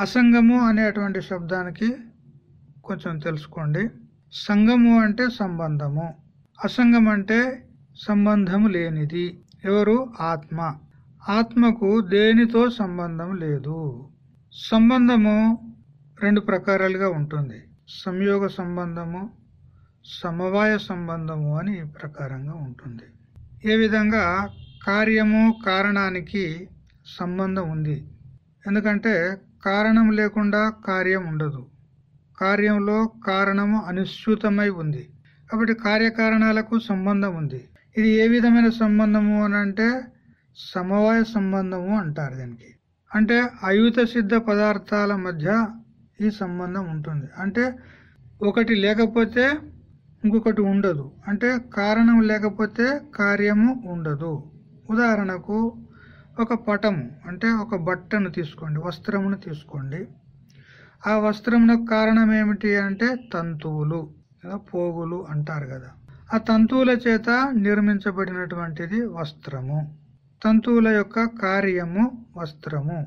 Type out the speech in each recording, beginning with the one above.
అసంగము అనేటువంటి శబ్దానికి కొంచెం తెలుసుకోండి. సంగము అంటే సంబంధము. అసంగం అంటే సంబంధము లేనిది. ఎవరు? ఆత్మ. ఆత్మకు దేనితో సంబంధం లేదు. సంబంధము రెండు ప్రకారాలుగా ఉంటుంది. సంయోగ సంబంధము సమవాయ సంబంధము అని ఈ ప్రకారంగా ఉంటుంది. ఏ విధంగా? కార్యము కారణానికి సంబంధం ఉంది. ఎందుకంటే కారణం లేకుండా కార్యం ఉండదు. కార్యంలో కారణము అనుసూతమై ఉంది. కాబట్టి కార్యకారణాలకు సంబంధం ఉంది. ఇది ఏ విధమైన సంబంధము అని అంటే సమవాయ సంబంధము అంటారు దీనికి. అంటే అయుత సిద్ధ పదార్థాల మధ్య ఈ సంబంధం ఉంటుంది. అంటే ఒకటి లేకపోతే ఇంకొకటి ఉండదు. అంటే కారణం లేకపోతే కార్యము ఉండదు. ఉదాహరణకు ఒక పటము అంటే ఒక బట్టను తీసుకోండి వస్త్రమును తీసుకోండి. ఆ వస్త్రమునకు కారణం ఏమిటి అంటే తంతువులు లేదా పోగులు అంటారు కదా. ఆ తంతువుల చేత నిర్మించబడినటువంటిది వస్త్రము. తంతువుల యొక్క కార్యము వస్త్రము.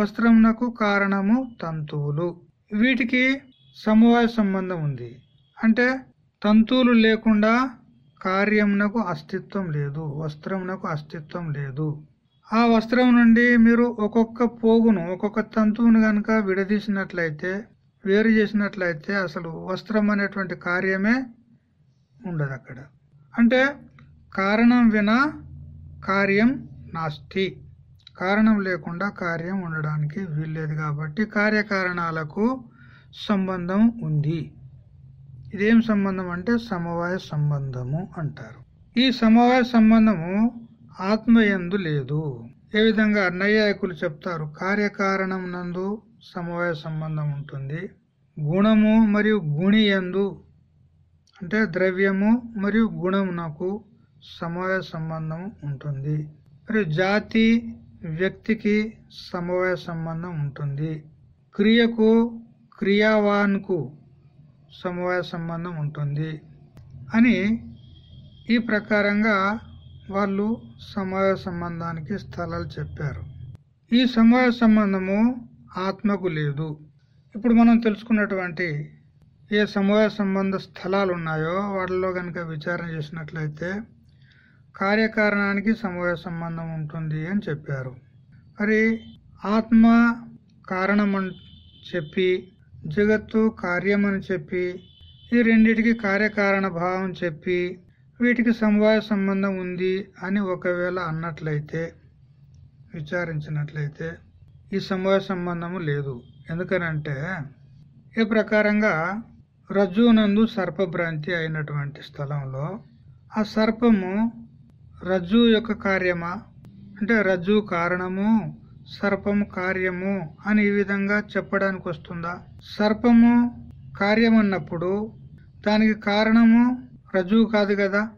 వస్త్రమునకు కారణము తంతువులు. వీటికి సమవాయ సంబంధం ఉంది. అంటే తంతువులు లేకుండా కార్యమునకు అస్తిత్వం లేదు వస్త్రమునకు అస్తిత్వం లేదు. ఆ వస్త్రం నుండి మీరు ఒక్కొక్క పోగును ఒక్కొక్క తంతువును గనక విడదీసినట్లయితే వేరు చేసినట్లయితే అసలు వస్త్రం అనేటువంటి కార్యమే ఉండదు అక్కడ అంటే కారణం వినా కార్యం నాస్తి. కారణం లేకుండా కార్యం ఉండడానికి వీల్లేదు కాబట్టి కార్యకారణాలకు సంబంధం ఉంది. ఇదేం సంబంధం అంటే సమవాయ సంబంధము అంటారు. ఈ సమవాయ సంబంధము ఆత్మయందు లేదు. ఏ విధంగా నైయాయకులు చెప్తారు? కార్యకారణం నందు సమవాయ సంబంధం ఉంటుంది. గుణము మరియు గుణి ఎందు అంటే ద్రవ్యము మరియు గుణమునకు సమవాయ సంబంధం ఉంటుంది. మరియు జాతి వ్యక్తికి సమవాయ సంబంధం ఉంటుంది. క్రియకు క్రియావాన్కు సమవాయ సంబంధం ఉంటుంది. అని ఈ ప్రకారంగా వాళ్ళు సమయ సంబంధానికి స్థలాలు చెప్పారు. ఈ సమయ సంబంధము ఆత్మకు లేదు. ఇప్పుడు మనం తెలుసుకున్నటువంటి ఏ సమయ సంబంధ స్థలాలు ఉన్నాయో వాటిలో కనుక విచారణ చేసినట్లయితే కార్యకారణానికి సమయ సంబంధం ఉంటుంది అని చెప్పారు. మరి ఆత్మ కారణం అని చెప్పి జగత్తు కార్యం అని చెప్పి ఈ రెండిటికి కార్యకారణ భావం చెప్పి వీటికి సమవాయ సంబంధం ఉంది అని ఒకవేళ అన్నట్లయితే విచారించినట్లయితే ఈ సమవాయ సంబంధము లేదు. ఎందుకనంటే ఈ ప్రకారంగా రజ్జునందు సర్పభ్రాంతి అయినటువంటి స్థలంలో ఆ సర్పము రజ్జు యొక్క కార్యమా? అంటే రజ్జు కారణము సర్పము కార్యము అని ఈ విధంగా చెప్పడానికి వస్తుందా సర్పము కార్యం అన్నప్పుడు దానికి కారణము రజ్జువు కాదు కదా?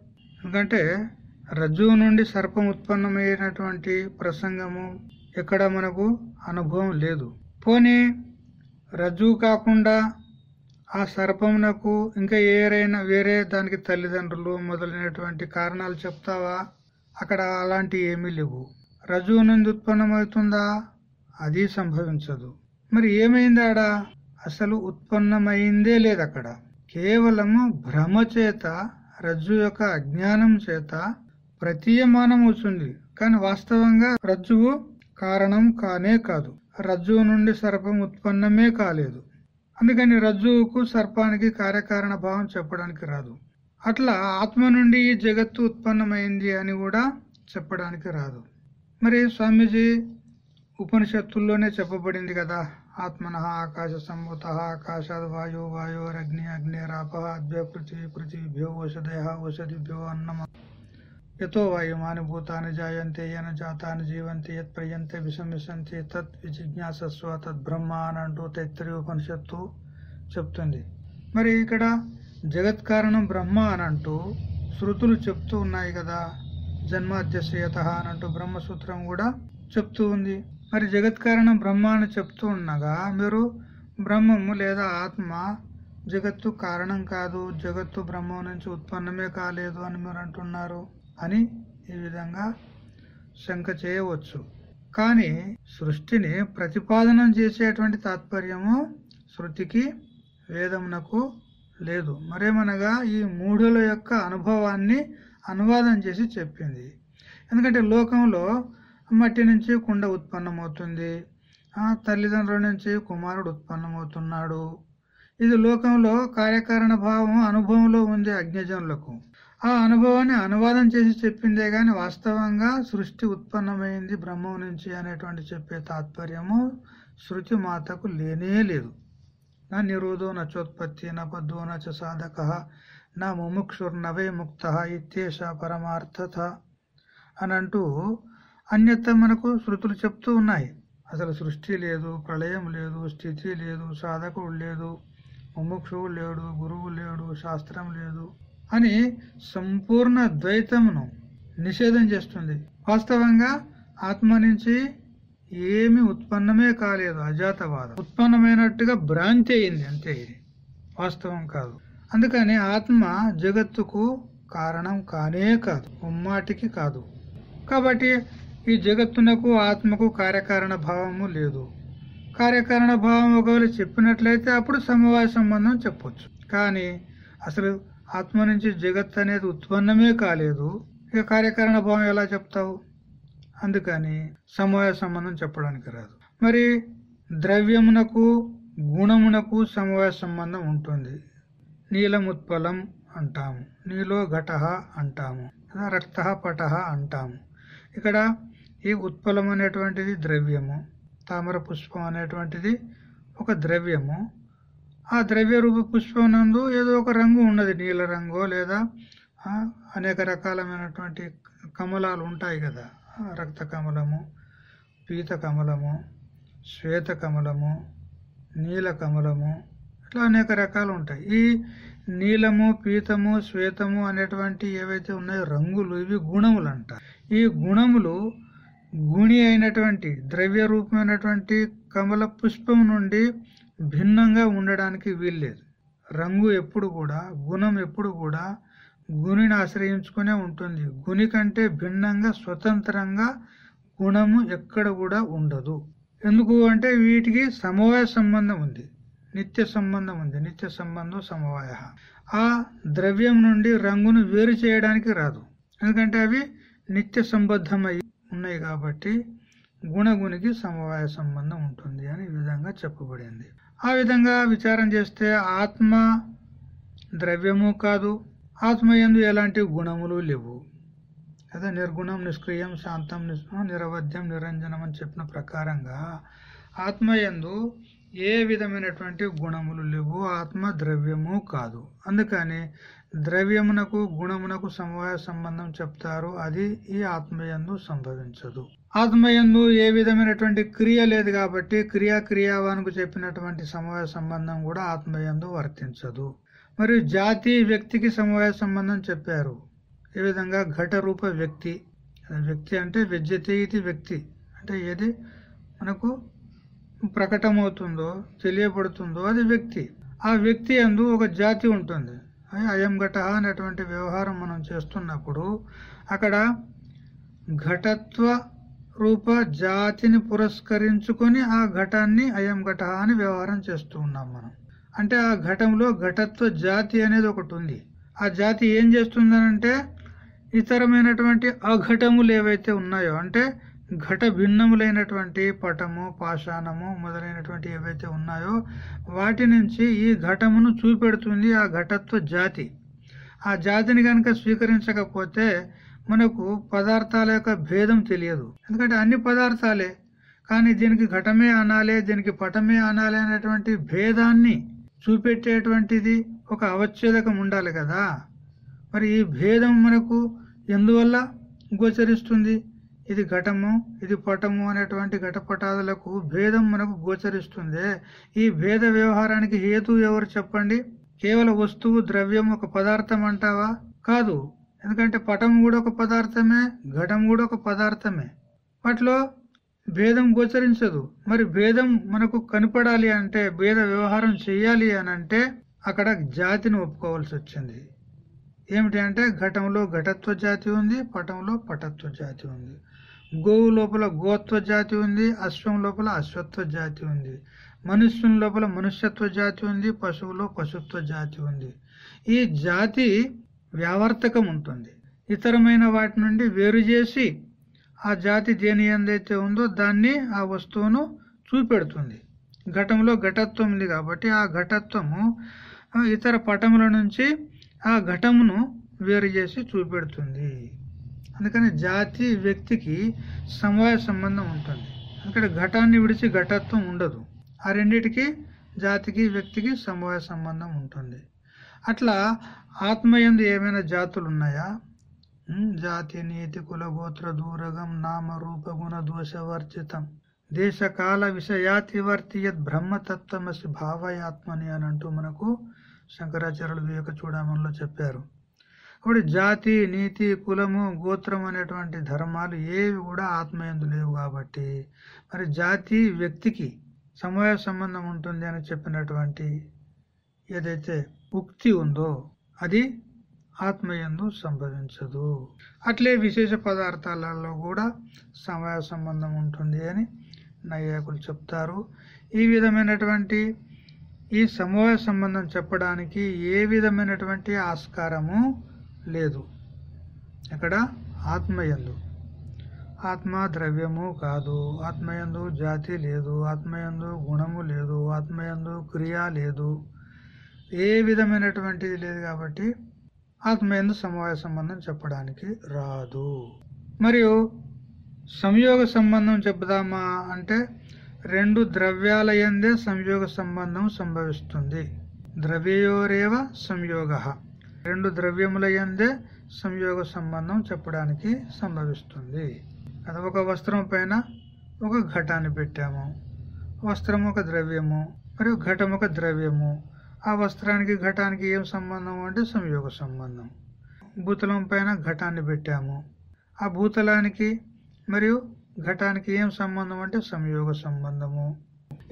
ఎందుకంటే రజ్జువు నుండి సర్పం ఉత్పన్నమైనటువంటి ప్రసంగము ఎక్కడ మనకు అనుభవం లేదు. పోనీ రజ్జువు కాకుండా ఆ సర్పమునకు ఇంకా ఏరైనా వేరే దానికి తల్లిదండ్రులు మొదలైనటువంటి కారణాలు చెప్తావా? అక్కడ అలాంటి ఏమీ లేవు. రజువు నుండి ఉత్పన్నమవుతుందా? అది సంభవించదు. మరి ఏమైంది ఆడ అసలు ఉత్పన్నమైందే లేదు అక్కడ కేవలము భ్రమ చేత రజ్జు యొక్క అజ్ఞానం చేత ప్రతీయమానం అవుతుంది కానీ వాస్తవంగా రజ్జువు కారణం కానే కాదు. రజ్జువు నుండి సర్పం ఉత్పన్నమే కాలేదు. అందుకని రజ్జువుకు సర్పానికి కార్యకారణ భావం చెప్పడానికి రాదు. అట్లా ఆత్మ నుండి ఈ జగత్తు ఉత్పన్నమైంది అని కూడా చెప్పడానికి రాదు. మరి స్వామీజీ ఉపనిషత్తుల్లోనే చెప్పబడింది కదా. ఆత్మన ఆకాశ సంభూత ఆకాశాద్ వాయు అగ్ని అగ్నిరాప అద్భ్య పృథివీ పృథివీభ్యో ఓషధయ ఓషధిభ్యో అన్నమ. యతో వాయుమాని భూతాన్ని జాయంతే ఏన జాతాన్ని జీవంతి యత్ ప్రయంతే విషమిషంతి తత్ విజిజ్ఞాసస్వ తత్ బ్రహ్మ అని అంటూ తైత్రి ఉపనిషత్తు చెప్తుంది. మరి ఇక్కడ జగత్ కారణం బ్రహ్మ అని అంటూ శృతులు చెప్తూ ఉన్నాయి కదా. జన్మాద్యశయత అని అంటూ బ్రహ్మసూత్రం కూడా చెప్తూ ఉంది. మరి జగత్ కారణం బ్రహ్మ అని చెప్తూ ఉండగా మీరు బ్రహ్మము లేదా ఆత్మ జగత్తు కారణం కాదు జగత్తు బ్రహ్మం నుంచి ఉత్పన్నమే కాలేదు అని మీరు అంటున్నారు అని ఈ విధంగా శంక చేయవచ్చు. కానీ సృష్టిని ప్రతిపాదనం చేసేటువంటి తాత్పర్యము శృతికి వేదమునకు లేదు. మరేమనగా ఈ మూఢుల యొక్క అనుభవాన్ని అనువాదం చేసి చెప్పింది. ఎందుకంటే లోకంలో మట్టి నుంచి కుండ ఉత్పన్నమవుతుంది. ఆ తల్లిదండ్రుల నుంచి కుమారుడు ఉత్పన్నమవుతున్నాడు. ఇది లోకంలో కార్యకారణ భావం అనుభవంలో ఉంది అజ్ఞజనులకు. ఆ అనుభవాన్ని అనువాదం చేసి చెప్పిందే గాని వాస్తవంగా సృష్టి ఉత్పన్నమైంది బ్రహ్మం నుంచి అనేటువంటి చెప్పే తాత్పర్యము శృతి మాతకు లేనే లేదు. నా నిరోధో నచోత్పత్తి న నచ సాధక నా ముముక్షుర్నవే ముక్త ఇత్యేష పరమార్థత అని అంటూ అన్యత మనకు శృతులు చెప్తూ ఉన్నాయి. అసలు సృష్టి లేదు ప్రళయం లేదు స్థితి లేదు సాధకుడు లేదు ముముక్షువు లేడు గురువు లేడు శాస్త్రం లేదు అని సంపూర్ణ ద్వైతమును నిషేధం చేస్తుంది. వాస్తవంగా ఆత్మ నుంచి ఏమి ఉత్పన్నమే కాలేదు అజాతవాదం. ఉత్పన్నమైనట్టుగా భ్రాంతి అయింది అంతే ఇది. వాస్తవం కాదు. అందుకని ఆత్మ జగత్తుకు కారణం కానే కాదు ఉమ్మాటికి కాదు. కాబట్టి ఈ జగత్తునకు ఆత్మకు కార్యకారణ భావము లేదు. కార్యకారణ భావం ఒకవేళ చెప్పినట్లయితే అప్పుడు సమవాయ సంబంధం చెప్పొచ్చు. కానీ అసలు ఆత్మ నుంచి జగత్ అనేది ఉత్పన్నమే కాలేదు. ఇక కార్యకారణ భావం ఎలా చెప్తావు? అందుకని సమవాయ సంబంధం చెప్పడానికి రాదు. మరి ద్రవ్యమునకు గుణమునకు సమవాయ సంబంధం ఉంటుంది. నీలముత్పలం అంటాము. నీలో ఘట అంటాము. రక్త పట అంటాము. ఇక్కడ ఈ ఉత్పలం అనేటువంటిది ద్రవ్యము తామర పుష్పం అనేటువంటిది ఒక ద్రవ్యము. ఆ ద్రవ్య రూప పుష్పం నందు ఏదో ఒక రంగు ఉన్నది నీల రంగు లేదా అనేక రకాలమైనటువంటి కమలాలు ఉంటాయి కదా. రక్త కమలము పీత కమలము శ్వేత కమలము నీల కమలము ఇట్లా అనేక రకాలు ఉంటాయి. ఈ నీలము పీతము శ్వేతము అనేటువంటి ఏవైతే ఉన్నాయో రంగులు ఇవి గుణములు అంటారు ఈ గుణములు గుణి అయినటువంటి ద్రవ్య రూపమైనటువంటి కమల పుష్పం నుండి భిన్నంగా ఉండడానికి వీల్లేదు. రంగు ఎప్పుడు కూడా గుణం ఎప్పుడు కూడా గుణిని ఆశ్రయించుకునే ఉంటుంది. గుణి కంటే భిన్నంగా స్వతంత్రంగా గుణము ఎక్కడ కూడా ఉండదు. ఎందుకు అంటే వీటికి సమవాయ సంబంధం ఉంది. నిత్య సంబంధం ఉంది. నిత్య సంబంధం సమవాయ. ఆ ద్రవ్యం నుండి రంగును వేరు చేయడానికి రాదు. ఎందుకంటే అవి నిత్య సంబద్ధమై ఉన్నాయి కాబట్టి గుణగునికి సమవాయ సంబంధం ఉంటుంది అని ఈ విధంగా చెప్పబడింది. ఆ విధంగా విచారం చేస్తే ఆత్మ ద్రవ్యము కాదు ఆత్మ ఎందు ఎలాంటి గుణములు లేవు. అదే నిర్గుణం నిష్క్రియం శాంతం నిరవధ్యం నిరంజనం అని చెప్పిన ప్రకారంగా ఆత్మ ఎందు ఏ విధమైనటువంటి గుణములు లేవు ఆత్మ ద్రవ్యము కాదు. అందుకని ద్రవ్యమునకు గుణమునకు సమవాయ సంబంధం చెప్తారు అది ఈ ఆత్మయందు సంభవించదు. ఆత్మయందు ఏ విధమైనటువంటి క్రియ లేదు కాబట్టి క్రియా క్రియావానికి చెప్పినటువంటి సమవాయ సంబంధం కూడా ఆత్మయందు వర్తించదు. మరియు జాతి వ్యక్తికి సమవాయ సంబంధం చెప్పారు. ఈ విధంగా ఘట రూప వ్యక్తి వ్యక్తి అంటే విద్యతే ఇది వ్యక్తి అంటే ఏది మనకు ప్రకటమవుతుందో తెలియబడుతుందో అది వ్యక్తి. ఆ వ్యక్తి అందు ఒక జాతి ఉంటుంది. అయం ఘట అనేటువంటి వ్యవహారం మనం చేస్తున్నప్పుడు అక్కడ ఘటత్వ రూప జాతిని పురస్కరించుకొని ఆ ఘటాన్ని అయం ఘట అని వ్యవహారం చేస్తూ ఉన్నాం మనం. అంటే ఆ ఘటంలో ఘటత్వ జాతి అనేది ఒకటి ఉంది. ఆ జాతి ఏం చేస్తుందనంటే ఇతరమైనటువంటి అఘటములు ఏవైతే ఉన్నాయో అంటే ఘట భిన్నములైనటువంటి పటము పాషాణము మొదలైనటువంటి ఏవైతే ఉన్నాయో వాటి నుంచి ఈ ఘటమును చూపెడుతుంది ఆ ఘటత్వ జాతి. ఆ జాతిని కనుక స్వీకరించకపోతే మనకు పదార్థాల యొక్క భేదం తెలియదు. ఎందుకంటే అన్ని పదార్థాలే. కానీ దీనికి ఘటమే అనాలే దీనికి పటమే అనాలి అనేటువంటి భేదాన్ని చూపెట్టేటువంటిది ఒక అవచ్ఛేదకం ఉండాలి కదా. మరి ఈ భేదం మనకు ఎందువల్ల గోచరిస్తుంది? ఇది ఘటము ఇది పటము అనేటువంటి ఘటపటాదులకు భేదం మనకు గోచరిస్తుంది. ఈ భేద వ్యవహారానికి హేతు ఎవరు చెప్పండి? కేవలం వస్తువు ద్రవ్యం ఒక పదార్థం అంటావా? కాదు. ఎందుకంటే పటం కూడా ఒక పదార్థమే ఘటం కూడా ఒక పదార్థమే. వాటిలో భేదం గోచరించదు. మరి భేదం మనకు కనపడాలి అంటే భేద వ్యవహారం చేయాలి అని అంటే అక్కడ జాతిని ఒప్పుకోవాల్సి వచ్చింది. ఏమిటి అంటే ఘటంలో ఘటత్వ జాతి ఉంది పటంలో పటత్వ జాతి ఉంది. గోవు లోపల గోత్వ జాతి ఉంది అశ్వం లోపల అశ్వత్వ జాతి ఉంది. మనుష్యుని లోపల మనుష్యత్వ జాతి ఉంది పశువులో పశుత్వ జాతి ఉంది. ఈ జాతి వ్యావర్తకం ఉంటుంది. ఇతరమైన వాటి నుండి వేరు చేసి ఆ జాతి దేని ఎందైతే ఉందో దాన్ని ఆ వస్తువును చూపెడుతుంది. ఘటంలో ఘటత్వం ఉంది కాబట్టి ఆ ఘటత్వము ఇతర పటముల నుంచి ఆ ఘటమును వేరు చేసి చూపెడుతుంది. అందుకని జాతి వ్యక్తికి సమవాయ సంబంధం ఉంటుంది. అందుకని ఘటాన్ని విడిచి ఘటత్వం ఉండదు. ఆ రెండిటికి జాతికి వ్యక్తికి సమవాయ సంబంధం ఉంటుంది. అట్లా ఆత్మయందు ఏమైనా జాతులు ఉన్నాయా జాతి నీతి కుల గోత్ర దూరగం నామ రూప గుణ దోషవర్జితం దేశ కాల విషయాతివర్తి యద్ బ్రహ్మతత్వమసి భావయాత్మని అని అంటూ మనకు శంకరాచార్యులు వివేక చూడమంలో చెప్పారు. ఇప్పుడు జాతి నీతి కులము గోత్రం అనేటువంటి ధర్మాలు ఏవి కూడా ఆత్మయందు లేవు కాబట్టి మరి జాతి వ్యక్తికి సమయ సంబంధం ఉంటుంది అని చెప్పినటువంటి ఏదైతే ఉక్తి ఉందో అది ఆత్మయందు సంభవించదు. అట్లే విశేష పదార్థాలలో కూడా సమయ సంబంధం ఉంటుంది అని నైయాకులు చెప్తారు. ఈ విధమైనటువంటి ఈ సమూహ సంబంధం చెప్పడానికి ఏ విధమైనటువంటి ఆస్కారము లేదు. ఇక్కడ ఆత్మయందు. ఆత్మ ద్రవ్యము కాదు. ఆత్మయందు జాతి లేదు. ఆత్మయందు గుణము లేదు. ఆత్మయందు క్రియ లేదు. ఏ విధమైనటువంటిది లేదు కాబట్టి ఆత్మయందు సమవాయ సంబంధం చెప్పడానికి రాదు. మరియు సంయోగ సంబంధం చెబుదామా అంటే రెండు ద్రవ్యాల ఎందే సంయోగ సంబంధం సంభవిస్తుంది. ద్రవ్యయోరేవ సంయోగ. రెండు ద్రవ్యముల ఎందే సంయోగ సంబంధం చెప్పడానికి సంభవిస్తుంది. అది ఒక వస్త్రం పైన ఒక ఘటాన్ని పెట్టాము. వస్త్రం ఒక ద్రవ్యము మరియు ఘటం ఒక ద్రవ్యము. ఆ వస్త్రానికి ఘటానికి ఏం సంబంధం అంటే సంయోగ సంబంధం. భూతలం పైన ఘటాన్ని పెట్టాము. ఆ భూతలానికి మరియు ఘటానికి ఏం సంబంధం అంటే సంయోగ సంబంధము.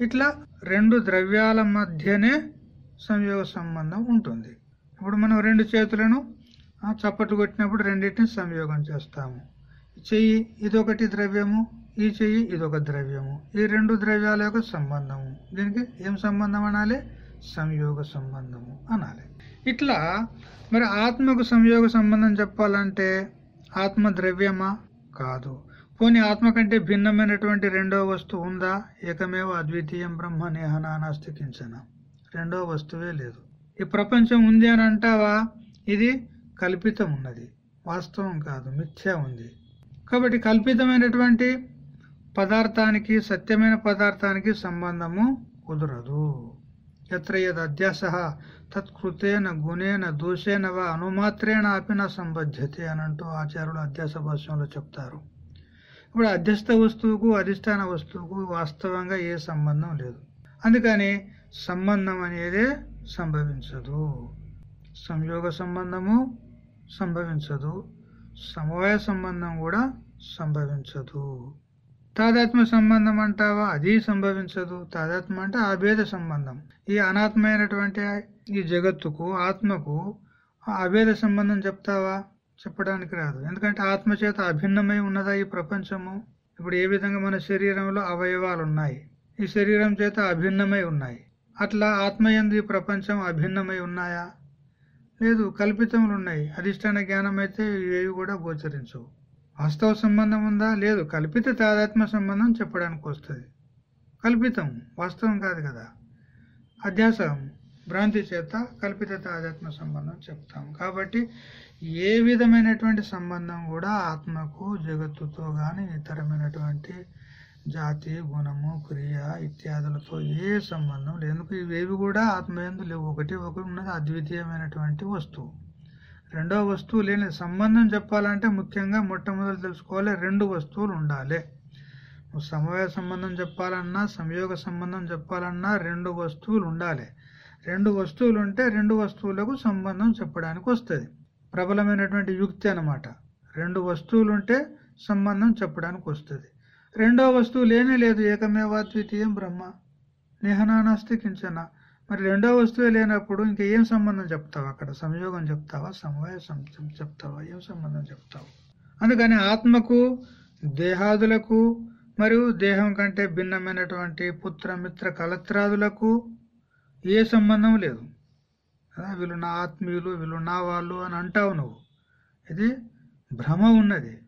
ఇట్లా రెండు ద్రవ్యాల మధ్యనే సంయోగ సంబంధం ఉంటుంది. ఇప్పుడు మనం రెండు చేతులను చప్పట్లు కొట్టినప్పుడు రెండింటిని సంయోగం చేస్తాము. చెయ్యి ఇదొకటి ద్రవ్యము ఈ చెయ్యి ఇదొక ద్రవ్యము. ఈ రెండు ద్రవ్యాల యొక్క సంబంధము. దీనికి ఏం సంబంధం అనాలి? సంయోగ సంబంధము అనాలి. ఇట్లా మరి ఆత్మకు సంయోగ సంబంధం చెప్పాలంటే ఆత్మ ద్రవ్యమా? కాదు. పోనీ ఆత్మ కంటే భిన్నమైనటువంటి రెండో వస్తువు ఉందా? ఏకమేవ అద్వితీయం బ్రహ్మ నేహనానాస్తి కించన రెండో వస్తువే లేదు. ఈ ప్రపంచం ఉంది అని అంటావా? ఇది కల్పితం ఉన్నది. వాస్తవం కాదు మిథ్య ఉంది. కాబట్టి కల్పితమైనటువంటి పదార్థానికి సత్యమైన పదార్థానికి సంబంధము కుదరదు. ఎత్ర యద్ అధ్యాస? తత్కృతేన గుణేన దోషేన వా అనుమాత్రేణ ఆపిన సంబధ్యతే అని అంటూ ఆచార్యులు అధ్యాస భాష్యంలో చెప్తారు. ఇప్పుడు అధ్యస్థ వస్తువుకు అధిష్టాన వస్తువుకు వాస్తవంగా ఏ సంబంధం లేదు. అందుకని సంబంధం అనేదే సంభవించదు. సంయోగ సంబంధము సంభవించదు. సమవాయ సంబంధం కూడా సంభవించదు. తాదాత్మ సంబంధం అంటావా? అది సంభవించదు. తాదాత్మ అంటే అభేద సంబంధం. ఈ అనాత్మైనటువంటి ఈ జగత్తుకు ఆత్మకు అభేద సంబంధం చెప్తావా? చెప్పడానికి రాదు. ఎందుకంటే ఆత్మ చేత అభిన్నమై ఉన్నదా ఈ ప్రపంచము? ఇప్పుడు ఏ విధంగా మన శరీరంలో అవయవాలు ఉన్నాయి? ఈ శరీరం చేత అభిన్నమై ఉన్నాయి. అట్లా ఆత్మయందు ప్రపంచం అభిన్నమై ఉన్నాయా? లేదు కల్పితములు ఉన్నాయి అధిష్టాన జ్ఞానం అయితే ఏవి కూడా గోచరించవు. వాస్తవ సంబంధం ఉందా? లేదు. కల్పిత తాదాత్మ సంబంధం చెప్పడానికి వస్తుంది. కల్పితం. వాస్తవం కాదు కదా. అధ్యాసం భ్రాంతి చేత కల్పిత తాదాత్మ సంబంధం చెప్తాం. కాబట్టి ఏ విధమైనటువంటి సంబంధం కూడా ఆత్మకు జగత్తుతో కానీ ఇతరమైనటువంటి జాతి గుణము క్రియ ఇత్యాదులతో ఏ సంబంధం లేదు. ఎందుకు? ఇవేవి కూడా ఆత్మయందు లేవు. ఒకటి ఒకటి ఉన్నది. అద్వితీయమైనటువంటి వస్తువు. రెండో వస్తువు లేని సంబంధం చెప్పాలంటే ముఖ్యంగా మొట్టమొదటి తెలుసుకోవాలి. రెండు వస్తువులు ఉండాలి. నువ్వు సమవాయ సంబంధం చెప్పాలన్నా సంయోగ సంబంధం చెప్పాలన్నా రెండు వస్తువులు ఉండాలి. రెండు వస్తువులు ఉంటే రెండు వస్తువులకు సంబంధం చెప్పడానికి వస్తుంది. ప్రబలమైనటువంటి యుక్తి అనమాట రెండు వస్తువులు ఉంటే సంబంధం చెప్పడానికి వస్తుంది. రెండో వస్తువు లేనే లేదు ఏకమేవా ద్వితీయం బ్రహ్మ. నిహనానాస్తి కించన మరి రెండో వస్తువే లేనప్పుడు ఇంకా ఏం సంబంధం చెప్తావు అక్కడ? సంయోగం చెప్తావా? సమవాయ చెప్తావా? ఏం సంబంధం చెప్తావు? అందుకని ఆత్మకు దేహాదులకు మరియు దేహం కంటే భిన్నమైనటువంటి పుత్ర మిత్ర కలత్రాదులకు ఏ సంబంధం లేదు. వీళ్ళు నా ఆత్మీయులు వీళ్ళు నా వాళ్ళు అని అంటావు నువ్వు. ఇది భ్రమ ఉన్నది.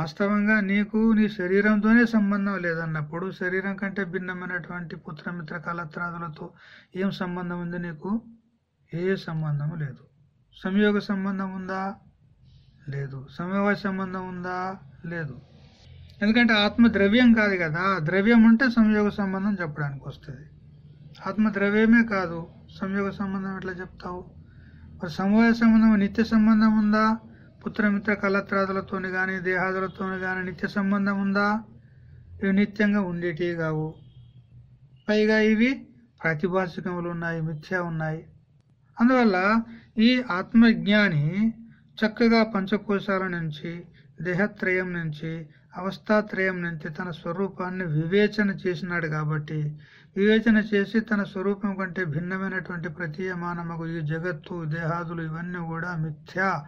వాస్తవంగా నీకు నీ శరీరంతోనే సంబంధం లేదన్నప్పుడు శరీరం కంటే భిన్నమైనటువంటి పుత్రమిత్ర కలత్రాదులతో ఏం సంబంధం ఉంది నీకు? ఏ సంబంధం లేదు. సంయోగ సంబంధం ఉందా? లేదు. సమవాయ సంబంధం ఉందా? లేదు. ఎందుకంటే ఆత్మ ద్రవ్యం కాదు కదా. ద్రవ్యం ఉంటే సంయోగ సంబంధం చెప్పడానికి వస్తుంది. ఆత్మ ద్రవ్యమే కాదు. సంయోగ సంబంధం ఎట్లా చెప్తావు? మరి సమవాయ సంబంధం నిత్య సంబంధం ఉందా? పుత్రమిత్ర కలత్రాదులతోని కానీ దేహాదులతోని కానీ నిత్య సంబంధం ఉందా? ఇవి నిత్యంగా ఉండేటివి కావు. పైగా ఇవి ప్రాతిభాషికములు ఉన్నాయి మిథ్య ఉన్నాయి. అందువల్ల ఈ ఆత్మజ్ఞాని చక్కగా పంచకోశాల నుంచి దేహత్రయం నుంచి అవస్థాత్రయం నుంచి తన స్వరూపాన్ని వివేచన చేసినాడు కాబట్టి వివేచన చేసి తన స్వరూపం కంటే భిన్నమైనటువంటి ప్రతీయమానమగు ఈ జగత్తు దేహాదులు ఇవన్నీ కూడా మిథ్యా.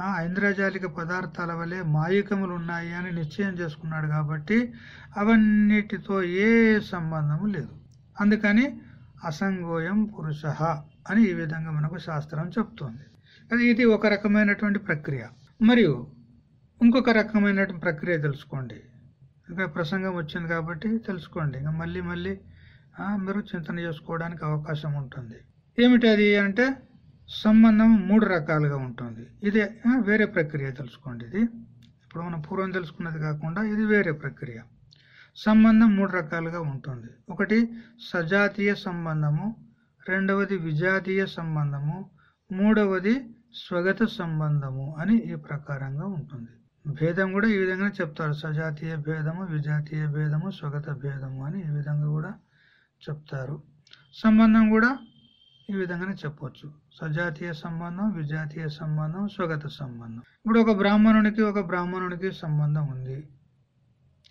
ఆ ఐంద్రజాలిక పదార్థాల వలె మాయికములు ఉన్నాయి అని నిశ్చయం చేసుకున్నాడు కాబట్టి అవన్నిటితో ఏ సంబంధము లేదు. అందుకని అసంగోయం పురుష అని ఈ విధంగా మనకు శాస్త్రం చెప్తోంది. అది ఇది ఒక రకమైనటువంటి ప్రక్రియ. మరియు ఇంకొక రకమైన ప్రక్రియ తెలుసుకోండి. ఇంకా ప్రసంగం వచ్చింది కాబట్టి తెలుసుకోండి. ఇంకా మళ్ళీ మళ్ళీ మీరు చింతన చేసుకోవడానికి అవకాశం ఉంటుంది. ఏమిటి అది అంటే సంబంధం మూడు రకాలుగా ఉంటుంది. ఇది వేరే ప్రక్రియ తెలుసుకోండి ఇది. ఇప్పుడు మనం పూర్వం తెలుసుకున్నది కాకుండా ఇది వేరే ప్రక్రియ. సంబంధం మూడు రకాలుగా ఉంటుంది. ఒకటి సజాతీయ సంబంధము. రెండవది విజాతీయ సంబంధము. మూడవది స్వగత సంబంధము అని ఈ ప్రకారంగా ఉంటుంది. భేదం కూడా ఈ విధంగా చెప్తారు. సజాతీయ భేదము విజాతీయ భేదము స్వగత భేదము అని ఈ విధంగా కూడా చెప్తారు. సంబంధం కూడా ఈ విధంగానే చెప్పొచ్చు. సజాతీయ సంబంధం విజాతీయ సంబంధం స్వగత సంబంధం. ఇప్పుడు ఒక బ్రాహ్మణునికి ఒక బ్రాహ్మణునికి సంబంధం ఉంది.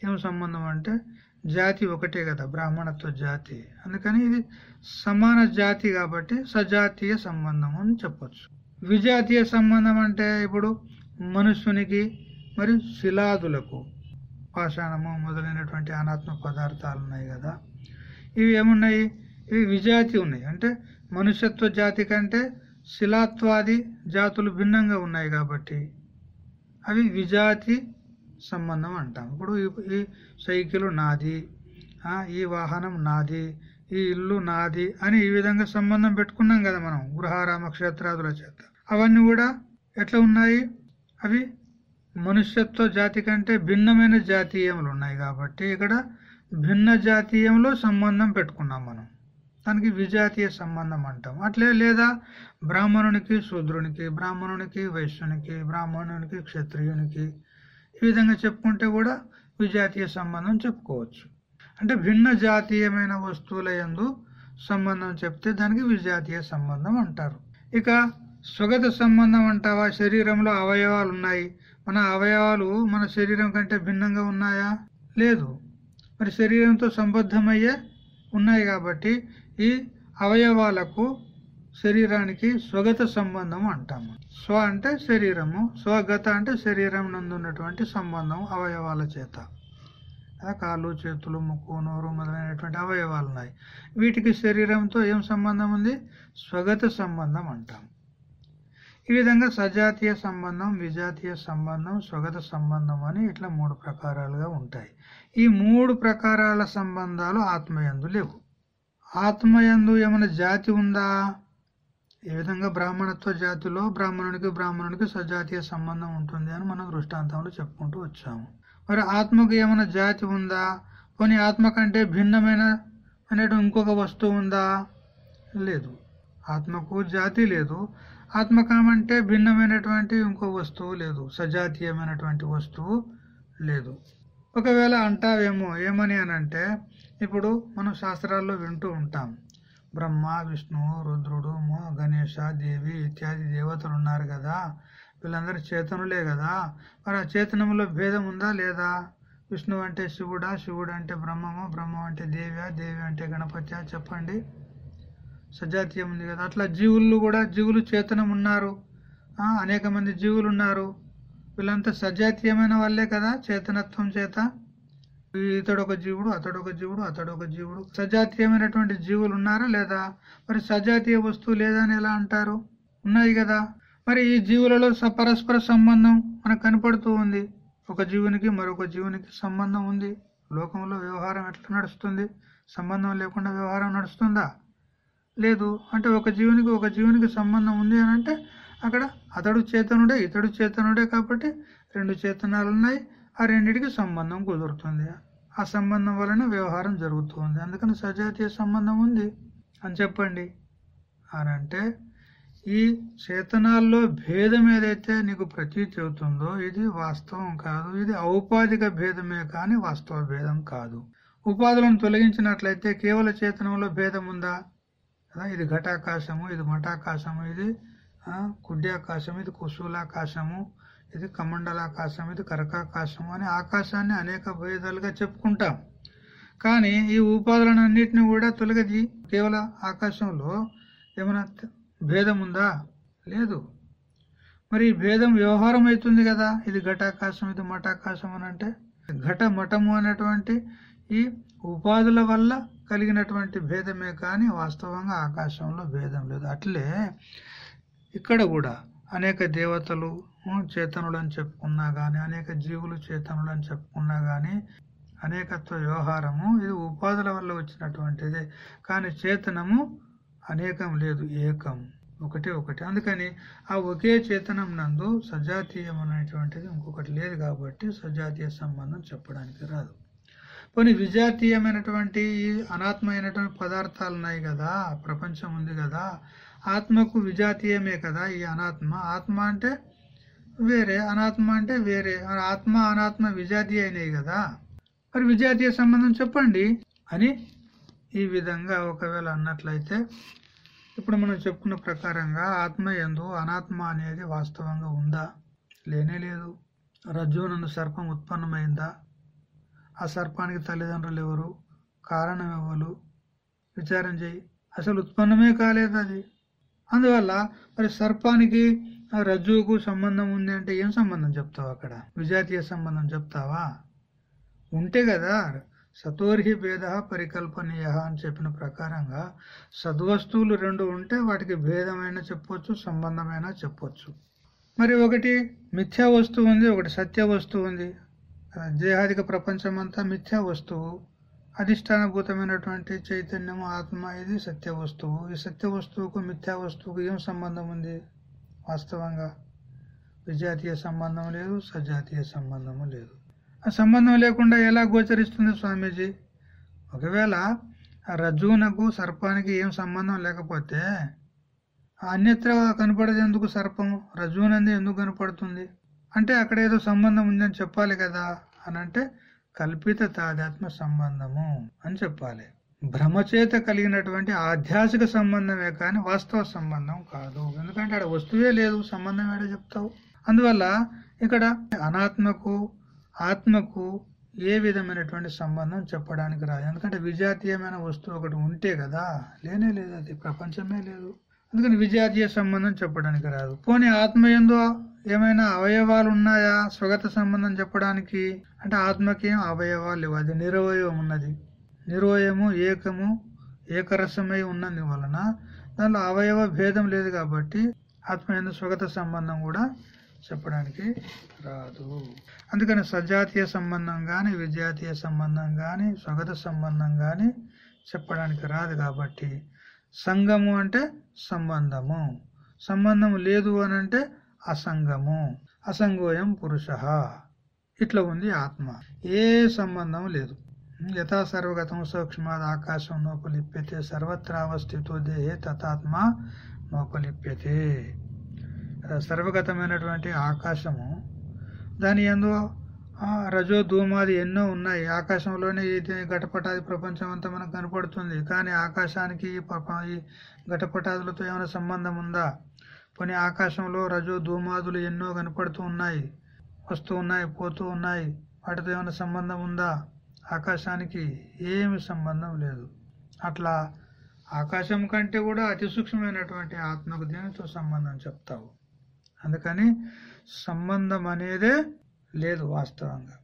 ఏం సంబంధం అంటే జాతి ఒకటే కదా బ్రాహ్మణత్వ జాతి. అందుకని ఇది సమాన జాతి కాబట్టి సజాతీయ సంబంధం అని చెప్పొచ్చు. విజాతీయ సంబంధం అంటే ఇప్పుడు మనుష్యునికి మరియు శిలాదులకు పాషాణము మొదలైనటువంటి అనాత్మ పదార్థాలు ఉన్నాయి కదా. ఇవి ఏమున్నాయి? ఇవి విజాతి ఉన్నాయి. అంటే మనుష్యత్వ జాతి కంటే శిలాత్వాది జాతులు భిన్నంగా ఉన్నాయి కాబట్టి అవి విజాతి సంబంధం అంటాం. ఇప్పుడు ఈ- ఈ సైకిల్ నాది ఈ వాహనం నాది ఈ ఇల్లు నాది అని ఈ విధంగా సంబంధం పెట్టుకున్నాం కదా మనం. గృహారామ క్షేత్రాదుల చేత. అవన్నీ కూడా ఎట్లా ఉన్నాయి? అవి మనుష్యత్వ జాతి కంటే భిన్నమైన జాతీయములు ఉన్నాయి కాబట్టి ఇక్కడ భిన్న జాతీయంలో సంబంధం పెట్టుకున్నాం మనం. దానికి విజాతీయ సంబంధం అంటాం. అట్లే లేదా బ్రాహ్మణునికి శూద్రునికి బ్రాహ్మణునికి వైశ్యునికి బ్రాహ్మణునికి క్షత్రియునికి ఈ విధంగా చెప్పుకుంటే కూడా విజాతీయ సంబంధం చెప్పుకోవచ్చు. అంటే భిన్న జాతీయమైన వస్తువుల యందు సంబంధం చెప్తే దానికి విజాతీయ సంబంధం అంటారు. ఇక స్వగత సంబంధం అంటావా? శరీరంలో అవయవాలు ఉన్నాయి. మన అవయవాలు మన శరీరం కంటే భిన్నంగా ఉన్నాయా? లేదు. మరి శరీరంతో సంబద్ధమయ్యే ఉన్నాయి కాబట్టి ఈ అవయవాలకు శరీరానికి స్వగత సంబంధం అంటాము. స్వ అంటే శరీరము స్వగత అంటే శరీరం నందు ఉన్నటువంటి సంబంధం అవయవాల చేత. కాళ్ళు చేతులు ముక్కు నోరు మొదలైనటువంటి అవయవాలు ఉన్నాయి. వీటికి శరీరంతో ఏం సంబంధం ఉంది? స్వగత సంబంధం అంటాం. ఈ విధంగా సజాతీయ సంబంధం విజాతీయ సంబంధం స్వగత సంబంధం అని ఇట్లా మూడు ప్రకారాలుగా ఉంటాయి. ఈ మూడు ప్రకారాల సంబంధాలు ఆత్మయందు లేవు. ఆత్మయందు ఏమైనా జాతి ఉందా? ఈ విధంగా బ్రాహ్మణత్వ జాతిలో బ్రాహ్మణునికి బ్రాహ్మణునికి సజాతీయ సంబంధం ఉంటుంది అని మనం దృష్టాంతంలో చెప్పుకుంటూ వచ్చాము. మరి ఆత్మకు ఏమైనా జాతి ఉందా? పోనీ ఆత్మ కంటే భిన్నమైన అనేటువంటి ఇంకొక వస్తువు ఉందా? లేదు. ఆత్మకు జాతి లేదు. ఆత్మకమంటే భిన్నమైనటువంటి ఇంకో వస్తువు లేదు. సజాతీయమైనటువంటి వస్తువు లేదు. ఒకవేళ అంటావేమో ఏమని అని అంటే ఇప్పుడు మనం శాస్త్రాల్లో వింటూ ఉంటాం. బ్రహ్మ విష్ణువు రుద్రుడు మో గణేష దేవి ఇత్యాది దేవతలు ఉన్నారు కదా. వీళ్ళందరూ చేతనులే కదా. మరి ఆ చేతనంలో భేదం ఉందా లేదా? విష్ణువు అంటే శివుడా శివుడు అంటే బ్రహ్మము? బ్రహ్మం అంటే దేవ్యా దేవి అంటే గణపత్యా? చెప్పండి. సజాతీయం ఉంది కదా. అట్లా జీవులు కూడా జీవులు చేతనం ఉన్నారు. అనేక మంది జీవులు ఉన్నారు. వీళ్ళంతా సజాతీయమైన వాళ్ళే కదా చేతనత్వం చేత? ఇతడు ఒక జీవుడు అతడు ఒక జీవుడు అతడు ఒక జీవుడు. సజాతీయమైనటువంటి జీవులు ఉన్నారా లేదా? మరి సజాతీయ వస్తువు లేదని ఎలా అంటారు? ఉన్నాయి కదా. మరి ఈ జీవులలో స- పరస్పర సంబంధం మనకు కనపడుతూ ఉంది. ఒక జీవునికి మరొక జీవునికి సంబంధం ఉంది. లోకంలో వ్యవహారం ఎట్లా నడుస్తుంది? సంబంధం లేకుండా వ్యవహారం నడుస్తుందా? లేదు. అంటే ఒక జీవునికి ఒక జీవునికి సంబంధం ఉంది అని అంటే అక్కడ అతడు చేతనుడే ఇతడు చేతనుడే కాబట్టి రెండు చేతనాలు ఉన్నాయి ఆ రెండిటికి సంబంధం కుదురుతుంది. ఆ సంబంధం వలన వ్యవహారం జరుగుతుంది. అందుకని సజాతీయ సంబంధం ఉంది అని చెప్పండి. అని అంటే ఈ చేతనాల్లో భేదం ఏదైతే నీకు ప్రతీతి అవుతుందో ఇది వాస్తవం కాదు. ఇది ఔపాధిక భేదమే కానీ వాస్తవ భేదం కాదు. ఉపాధులను తొలగించినట్లయితే కేవల చేతనంలో భేదం ఉందా? ఇది ఘటాకాశము ఇది మఠాకాశము ఇది కుడ్యాకాశం ఇది కుశూలాకాశము ఇది కమండలాకాశం ఇది కరకాకాశము అని ఆకాశాన్ని అనేక భేదాలుగా చెప్పుకుంటాం. కానీ ఈ ఉపాధులను కూడా తొలగది కేవల ఆకాశంలో ఏమైనా భేదం ఉందా లేదు. మరి భేదం వ్యవహారం అవుతుంది కదా. ఇది ఘటాకాశం ఇది మఠాకాశం అని అంటే ఘట మఠము అనేటువంటి ఈ ఉపాధుల వల్ల కలిగినటువంటి భేదమే కానీ వాస్తవంగా ఆకాశంలో భేదం లేదు. అట్లే ఇక్కడ కూడా అనేక దేవతలు ఉం, చేతనులు అని చెప్పుకున్నా కానీ అనేక జీవులు చేతనులు అని చెప్పుకున్నా కానీ అనేకత్వ వ్యవహారము ఇది ఉపాధుల వల్ల వచ్చినటువంటిదే. కానీ చేతనము అనేకం లేదు ఏకం. ఒకటే ఒకటి. అందుకని ఆ ఒకే చేతనం నందు సజాతీయం అనేటువంటిది ఇంకొకటి లేదు కాబట్టి సజాతీయ సంబంధం చెప్పడానికి రాదు. కొన్ని విజాతీయమైనటువంటి అనాత్మైనటువంటి పదార్థాలు ఉన్నాయి కదా ప్రపంచం ఉంది కదా ఆత్మకు విజాతీయమే కదా ఈ అనాత్మ. ఆత్మ అంటే వేరే అనాత్మ అంటే వేరే. ఆత్మ అనాత్మ విజాతీయ అయినాయి కదా. మరి విజాతీయ సంబంధం చెప్పండి అని ఈ విధంగా ఒకవేళ అన్నట్లయితే ఇప్పుడు మనం చెప్పుకున్న ప్రకారంగా ఆత్మ ఎందు అనాత్మ అనేది వాస్తవంగా ఉందా? లేనే లేదు. నన్ను సర్పం ఉత్పన్నమైందా? ఆ సర్పానికి తల్లిదండ్రులు ఎవరు? కారణం ఎవరు? విచారం చేయి. అసలు ఉత్పన్నమే కాలేదు అది. అందువల్ల మరి సర్పానికి రజ్జువుకు సంబంధం ఉంది అంటే ఏం సంబంధం చెప్తావు అక్కడ? విజాతీయ సంబంధం చెప్తావా? ఉంటే కదా సతోర్హి భేద పరికల్పనీయ అని చెప్పిన ప్రకారంగా సద్వస్తువులు రెండు ఉంటే వాటికి భేదమైన చెప్పొచ్చు సంబంధమైన చెప్పొచ్చు. మరి ఒకటి మిథ్యా వస్తువు ఉంది ఒకటి సత్య వస్తువు ఉంది. దేహాదిక ప్రపంచం అంతా మిథ్యా వస్తువు. అధిష్టానభూతమైనటువంటి చైతన్యము ఆత్మ ఇది సత్య వస్తువు. ఈ సత్య వస్తువుకు మిథ్యా వస్తువుకు ఏం సంబంధం ఉంది? వాస్తవంగా విజాతీయ సంబంధం లేదు సజాతీయ సంబంధము లేదు. ఆ సంబంధం లేకుండా ఎలా గోచరిస్తుంది స్వామీజీ? ఒకవేళ ఆ రజ్జువునకు సర్పానికి ఏం సంబంధం లేకపోతే ఆ అన్యత్ర కనపడదు ఎందుకు సర్పం రజ్జువునంది ఎందుకు కనపడుతుంది? అంటే అక్కడ ఏదో సంబంధం ఉందని చెప్పాలి కదా అని అంటే కల్పిత తాదాత్మ సంబంధము అని చెప్పాలి. భ్రమచేత కలిగినటువంటి ఆధ్యాసిక సంబంధమే కానీ వాస్తవ సంబంధం కాదు. ఎందుకంటే ఆడ వస్తువే లేదు సంబంధం ఏడో చెప్తావు? అందువల్ల ఇక్కడ అనాత్మకు ఆత్మకు ఏ విధమైనటువంటి సంబంధం చెప్పడానికి రాదు. ఎందుకంటే విజాతీయమైన వస్తువు ఒకటి ఉంటే కదా లేనే లేదు అది ప్రపంచమే లేదు. అందుకని విజాతీయ సంబంధం చెప్పడానికి రాదు. పోనీ ఆత్మ ఎందు ఏమైనా అవయవాలు ఉన్నాయా స్వగత సంబంధం చెప్పడానికి? అంటే ఆత్మకి అవయవాలు లేవు. అది నిరవయవం ఉన్నది. నిరవయము ఏకము ఏకరసమై ఉన్నది వలన దానిలో అవయవ భేదం లేదు కాబట్టి ఆత్మ ఎందు స్వగత సంబంధం కూడా చెప్పడానికి రాదు. అందుకని సజాతీయ సంబంధం కానీ విజాతీయ సంబంధం కానీ స్వగత సంబంధం కానీ చెప్పడానికి రాదు కాబట్టి సంఘము అంటే సంబంధము. సంబంధం లేదు అని అంటే అసంగము. అసంగోయం పురుష. ఇట్లా ఉంది ఆత్మ. ఏ సంబంధం లేదు. యథా సర్వగతం సూక్ష్మాద్ ఆకాశం నోపలిప్యతే సర్వత్రావస్థితో దేహే తథాత్మ నోపలిప్యతే సర్వగతమైనటువంటి ఆకాశము దాని ఎందు రజో ధూమాది ఎన్నో ఉన్నాయి. ఆకాశంలోనే ఇది ఘటపటాది ప్రపంచం అంతా మనకు కనపడుతుంది. కానీ ఆకాశానికి ఈ ఈ ఘటపటాదులతో ఏమైనా సంబంధం ఉందా? పోనీ ఆకాశంలో రజో ధూమాదులు ఎన్నో కనపడుతూ ఉన్నాయి వస్తూ ఉన్నాయి పోతూ ఉన్నాయి. వాటితో ఏమైనా సంబంధం ఉందా? ఆకాశానికి ఏమి సంబంధం లేదు. అట్లా ఆకాశం కంటే కూడా అతి సూక్ష్మమైనటువంటి ఆత్మకు దేనితో సంబంధం చెప్తావు? అందుకని సంబంధం అనేదే లేదు వాస్తవంగా.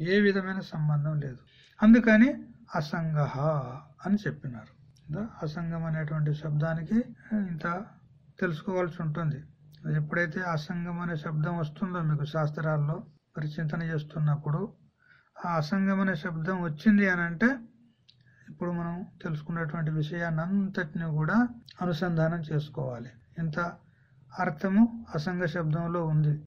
ఏ విధమైన సంబంధం లేదు. అందుకని అసంగహ అని చెప్పినారు. అసంగం అనేటువంటి శబ్దానికి ఇంత తెలుసుకోవాల్సి ఉంటుంది. ఎప్పుడైతే అసంగం అనే శబ్దం వస్తుందో మీకు శాస్త్రాల్లో పరిచింతన చేస్తున్నప్పుడు ఆ అసంగం అనే శబ్దం వచ్చింది అని అంటే ఇప్పుడు మనం తెలుసుకున్నటువంటి విషయాన్ని అంతటిని కూడా అనుసంధానం చేసుకోవాలి. ఇంత అర్థము అసంగ శబ్దంలో ఉంది.